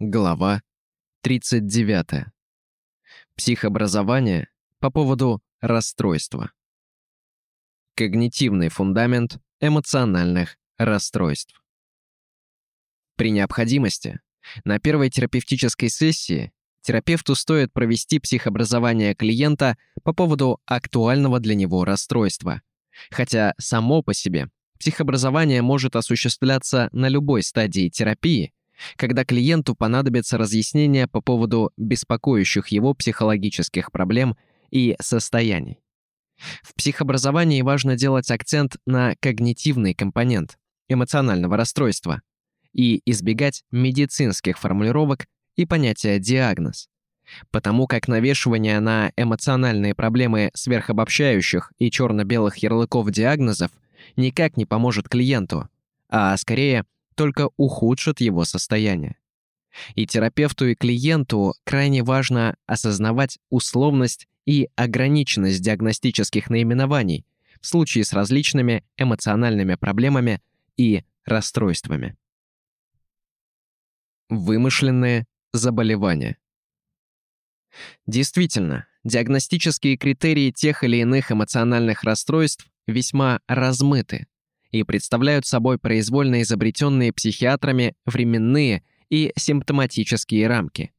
Глава 39. Психообразование по поводу расстройства. Когнитивный фундамент эмоциональных расстройств. При необходимости на первой терапевтической сессии терапевту стоит провести психообразование клиента по поводу актуального для него расстройства. Хотя само по себе психообразование может осуществляться на любой стадии терапии – когда клиенту понадобится разъяснение по поводу беспокоящих его психологических проблем и состояний. В психообразовании важно делать акцент на когнитивный компонент эмоционального расстройства и избегать медицинских формулировок и понятия «диагноз», потому как навешивание на эмоциональные проблемы сверхобобщающих и черно-белых ярлыков диагнозов никак не поможет клиенту, а скорее только ухудшат его состояние. И терапевту, и клиенту крайне важно осознавать условность и ограниченность диагностических наименований в случае с различными эмоциональными проблемами и расстройствами. Вымышленные заболевания. Действительно, диагностические критерии тех или иных эмоциональных расстройств весьма размыты и представляют собой произвольно изобретенные психиатрами временные и симптоматические рамки.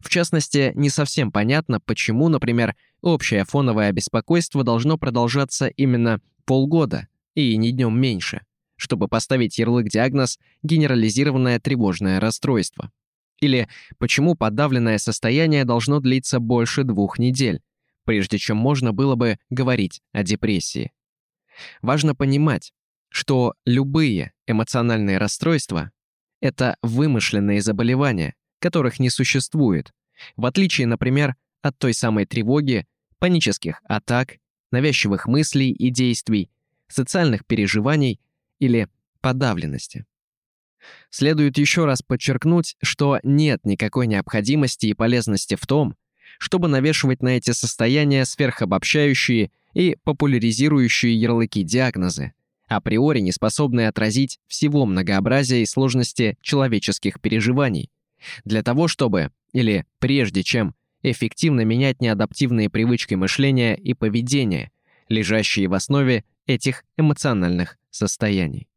В частности, не совсем понятно, почему, например, общее фоновое беспокойство должно продолжаться именно полгода и не днем меньше, чтобы поставить ярлык-диагноз «генерализированное тревожное расстройство». Или почему подавленное состояние должно длиться больше двух недель, прежде чем можно было бы говорить о депрессии. Важно понимать, что любые эмоциональные расстройства – это вымышленные заболевания, которых не существует, в отличие, например, от той самой тревоги, панических атак, навязчивых мыслей и действий, социальных переживаний или подавленности. Следует еще раз подчеркнуть, что нет никакой необходимости и полезности в том, чтобы навешивать на эти состояния сверхобобщающие и популяризирующие ярлыки-диагнозы, априори не способные отразить всего многообразия и сложности человеческих переживаний. Для того, чтобы, или прежде чем, эффективно менять неадаптивные привычки мышления и поведения, лежащие в основе этих эмоциональных состояний.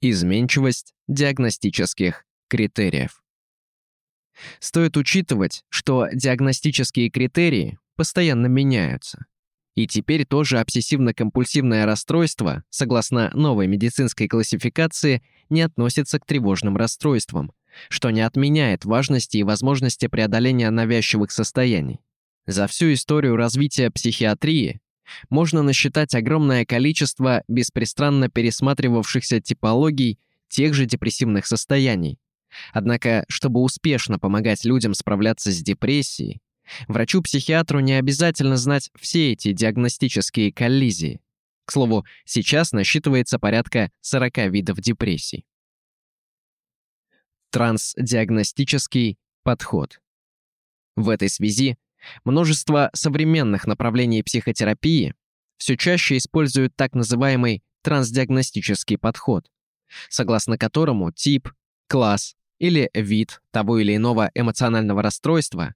Изменчивость диагностических критериев. Стоит учитывать, что диагностические критерии постоянно меняются. И теперь тоже обсессивно-компульсивное расстройство, согласно новой медицинской классификации, не относится к тревожным расстройствам, что не отменяет важности и возможности преодоления навязчивых состояний. За всю историю развития психиатрии можно насчитать огромное количество беспристрастно пересматривавшихся типологий тех же депрессивных состояний. Однако, чтобы успешно помогать людям справляться с депрессией, Врачу-психиатру не обязательно знать все эти диагностические коллизии. К слову, сейчас насчитывается порядка 40 видов депрессий. Трансдиагностический подход. В этой связи множество современных направлений психотерапии все чаще используют так называемый трансдиагностический подход, согласно которому тип, класс или вид того или иного эмоционального расстройства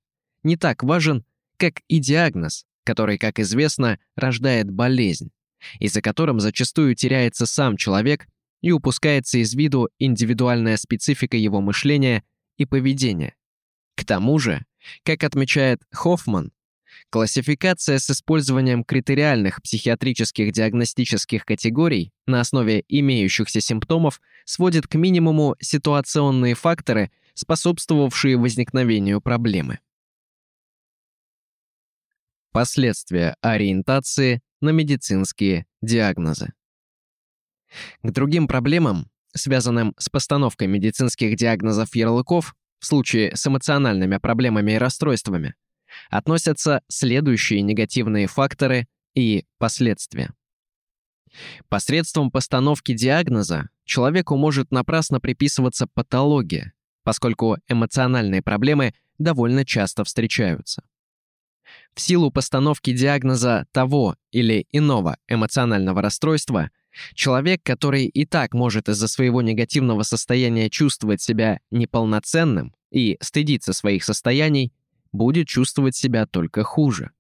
не так важен, как и диагноз, который, как известно, рождает болезнь, и за которым зачастую теряется сам человек и упускается из виду индивидуальная специфика его мышления и поведения. К тому же, как отмечает Хоффман, классификация с использованием критериальных психиатрических диагностических категорий на основе имеющихся симптомов сводит к минимуму ситуационные факторы, способствовавшие возникновению проблемы. Последствия ориентации на медицинские диагнозы. К другим проблемам, связанным с постановкой медицинских диагнозов ярлыков в случае с эмоциональными проблемами и расстройствами, относятся следующие негативные факторы и последствия. Посредством постановки диагноза человеку может напрасно приписываться патология, поскольку эмоциональные проблемы довольно часто встречаются. В силу постановки диагноза того или иного эмоционального расстройства Человек, который и так может из-за своего негативного состояния чувствовать себя неполноценным и стыдиться своих состояний, будет чувствовать себя только хуже.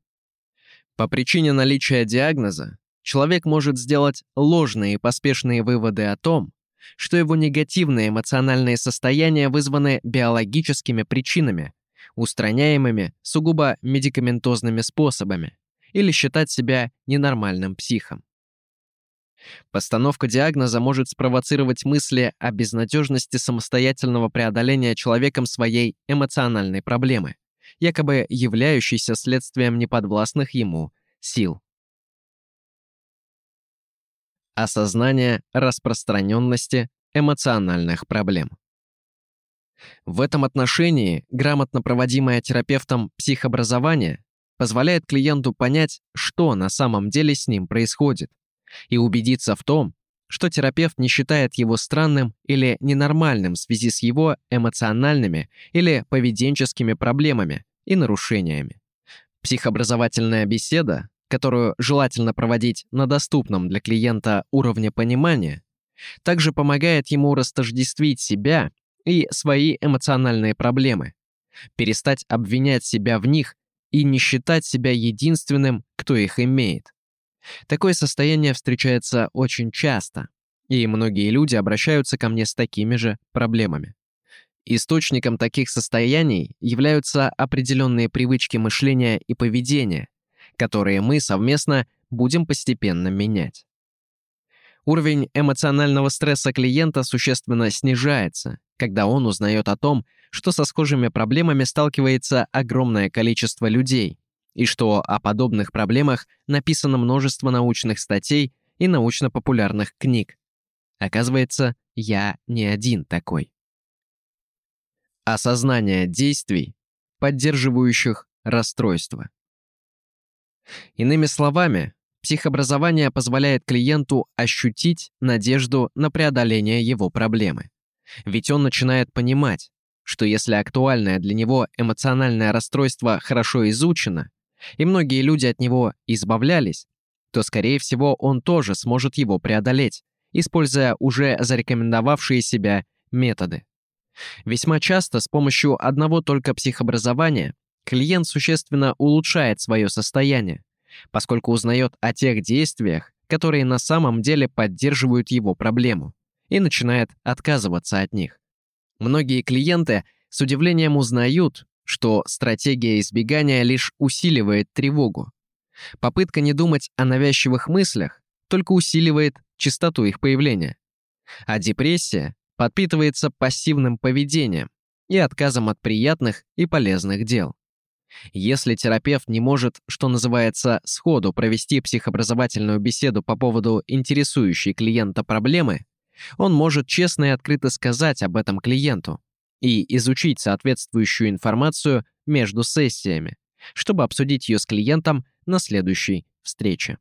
По причине наличия диагноза человек может сделать ложные и поспешные выводы о том, что его негативные эмоциональные состояния вызваны биологическими причинами, устраняемыми сугубо медикаментозными способами, или считать себя ненормальным психом. Постановка диагноза может спровоцировать мысли о безнадежности самостоятельного преодоления человеком своей эмоциональной проблемы, якобы являющейся следствием неподвластных ему сил. Осознание распространенности эмоциональных проблем. В этом отношении грамотно проводимое терапевтом психообразование позволяет клиенту понять, что на самом деле с ним происходит, и убедиться в том, что терапевт не считает его странным или ненормальным в связи с его эмоциональными или поведенческими проблемами и нарушениями. Психообразовательная беседа, которую желательно проводить на доступном для клиента уровне понимания, также помогает ему растождествить себя и свои эмоциональные проблемы, перестать обвинять себя в них и не считать себя единственным, кто их имеет. Такое состояние встречается очень часто, и многие люди обращаются ко мне с такими же проблемами. Источником таких состояний являются определенные привычки мышления и поведения, которые мы совместно будем постепенно менять. Уровень эмоционального стресса клиента существенно снижается, когда он узнает о том, что со схожими проблемами сталкивается огромное количество людей, и что о подобных проблемах написано множество научных статей и научно-популярных книг. Оказывается, я не один такой. Осознание действий, поддерживающих расстройство. Иными словами, психообразование позволяет клиенту ощутить надежду на преодоление его проблемы. Ведь он начинает понимать, что если актуальное для него эмоциональное расстройство хорошо изучено, и многие люди от него избавлялись, то, скорее всего, он тоже сможет его преодолеть, используя уже зарекомендовавшие себя методы. Весьма часто с помощью одного только психообразования клиент существенно улучшает свое состояние, поскольку узнает о тех действиях, которые на самом деле поддерживают его проблему, и начинает отказываться от них. Многие клиенты с удивлением узнают, что стратегия избегания лишь усиливает тревогу. Попытка не думать о навязчивых мыслях только усиливает частоту их появления. А депрессия подпитывается пассивным поведением и отказом от приятных и полезных дел. Если терапевт не может, что называется, сходу провести психообразовательную беседу по поводу интересующей клиента проблемы, он может честно и открыто сказать об этом клиенту и изучить соответствующую информацию между сессиями, чтобы обсудить ее с клиентом на следующей встрече.